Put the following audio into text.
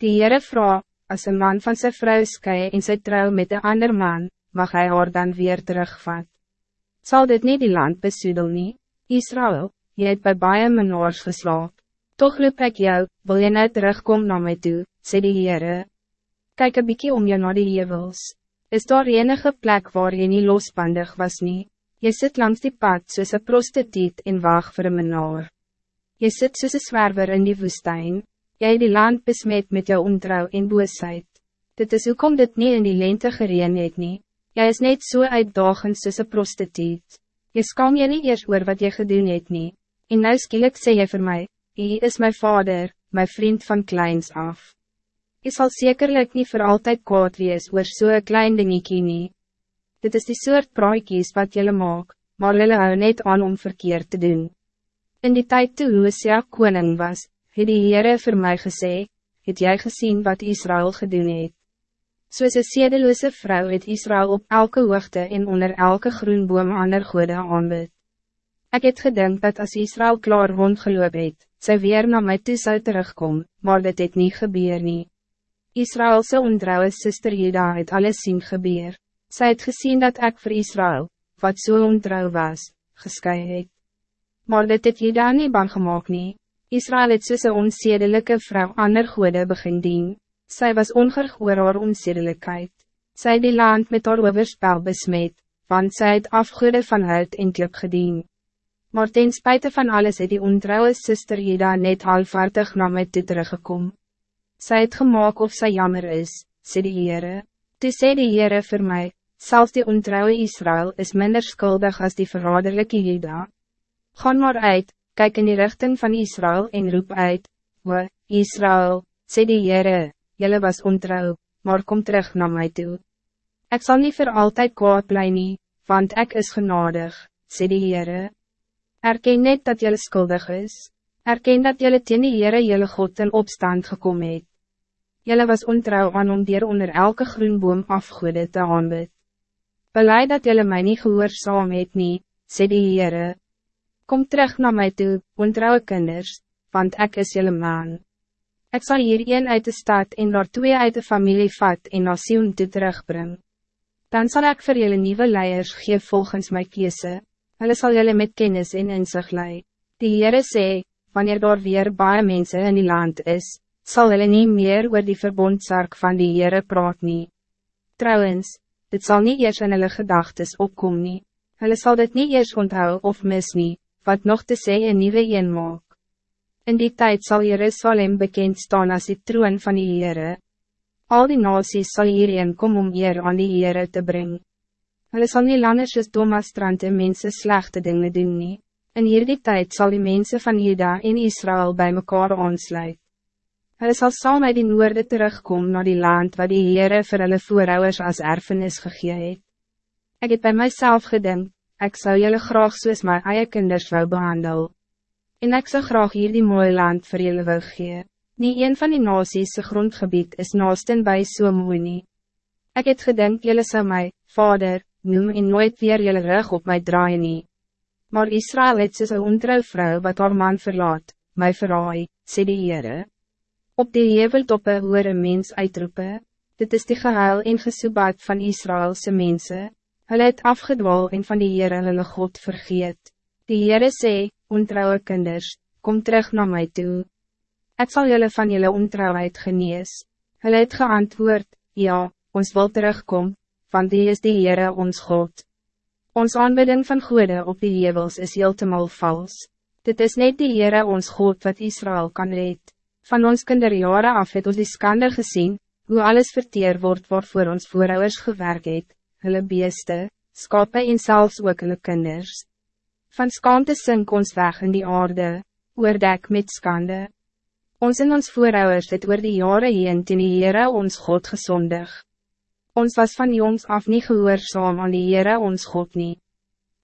Die Heere vraag, als een man van zijn vrouw skye en sy trouw met een ander man, mag hij haar dan weer terugvat. Zal dit niet die land besoedel nie? Israël, jy het by baie menaars geslaap. Toch roep ek jou, wil jy nou terugkom na my toe, sê die Heere. Kijk een bykie om jou na die hevels. Is daar enige plek waar jy nie losbandig was nie? Jy sit langs die pad soos een prostituut en waag vir een menaar. Jy sit soos een zwerver in die woestijn, jy die land besmet met jou ontrouw en boosheid. Dit is hoekom dit niet in die lente gereen het nie. Jy is net so uitdagend soos een prostituut. Jy skam jy nie eers oor wat jy gedoen het nie. En nou skielik sê jy vir my, Hy is mijn vader, mijn vriend van kleins af. Jy sal zekerlijk niet voor altijd kwaad wees oor so'n klein dingiekie nie. Dit is die soort praaikies wat jullie maak, maar jullie hou net aan om verkeerd te doen. In die tijd toe Hosea koning was, het die Heere vir my gesê, het jy gezien wat Israël gedoen het. Soos een sedeloze vrou het Israël op elke hoogte en onder elke groenboom ander goede aanbid. Ik het gedink dat als Israël klaar rondgeloop het, sy weer naar my toe sou terugkom, maar dit het niet gebeur nie. Israëlse ontrouwe sister Juda het alles zien gebeur. Sy het gezien dat ik voor Israël, wat zo so ontrouw was, geskei het. Maar dit het Juda nie bang gemaakt nie. Israël het soos een onzedelijke vrouw ander goede begin dien. Zij was ongerg oor haar onzedelijkheid. Zij die land met haar overspel besmet, want zij het afgoede van huid en klip gedien. Maar ten spijte van alles het die ontrouwe sister Jeda net halfvaardig na my toe teruggekom. Sy het gemaakt of sy jammer is, sê die Heere. Toe sê die Heere vir my, selfs die ontrouwe Israël is minder schuldig als die verraderlijke Jeda. Gaan maar uit, kijk in die richting van Israël en roep uit, We, Israël, sê die Heere, jylle was ontrouw, maar kom terug naar mij toe. Ik zal niet voor altijd kwaad bly nie, want ik is genadig, sê die Heere. Erken net dat jylle skuldig is, erken dat jylle teen die Heere jylle God in opstand gekomen het. Jylle was ontrouw aan om dier onder elke groenboom afgoede te aanbid. Beleid dat jylle my nie gehoorzaam het nie, sê die Heere. Kom terug naar mij toe, ontrouwe kinders, want ik is jullie man. Ik zal hier een uit de stad en daar twee uit de familie vat en na Sion toe terugbring. Dan zal ik voor jullie nieuwe leiders geven volgens mijn kiezen. Hulle zal jullie met kennis en inzicht leiden. Die Heere sê, wanneer daar weer baie mensen in die land is, zal hulle niet meer oor die verbondsark van die Heere praat nie. Trouwens, dit zal niet eers in hulle gedagtes opkom nie. Hulle sal dit niet eers onthou of mis nie, wat nog te sê een nieuwe een maak. In die tijd zal Jerusalem bekend staan als die troon van die Heere. Al die nasies sal hierheen kom om eer aan die Heere te brengen. Hulle sal nie langer soos Thomas-trante mense slechte dingen doen nie. In hierdie tijd zal die mensen van Juda en Israël bij mekaar aansluit. Hulle sal saam uit die noorde terugkom naar die land waar die Heere vir hulle voorouders as erfenis gegee het. Ek het by myself gedink, ik zou jullie graag soos my eie kinders wou behandel. En ik zou graag hier die mooie land vir jullie wil gee. Nie een van die nasies grondgebied is naasten bij so mooi nie. Ek het gedink jullie zou my, vader, noem en nooit weer jullie rug op mij draaien nie. Maar Israël het soos een ontrouw vrou wat haar man verlaat, my verraai, sê die Heere. Op die heveltoppe hoor een mens uitroepen, dit is die gehuil en gesoebaat van Israëlse mensen. Hulle het afgedwaal en van die Heere hulle God vergeet. Die Heere sê, ontrouwe kinders, kom terug naar mij toe. Ik zal jullie van jullie ontrouwheid genees. Hulle het geantwoord, ja, ons wil terugkom, want die is die Heere ons God. Ons aanbidding van goede op die hevels is heeltemal vals. Dit is net die Heere ons God wat Israël kan red. Van ons kinderjare af het ons die skande gezien, hoe alles verteer wordt waarvoor ons voorouders gewerkt het hulle beeste, skape en selfs ook hulle kinders. Van skaamte sink ons weg in die aarde, oordek met skande. Ons en ons voorouders het oor die jare heen ten die Heere ons God gezondig. Ons was van jongs af niet gehoorzaam aan die Heere ons God niet.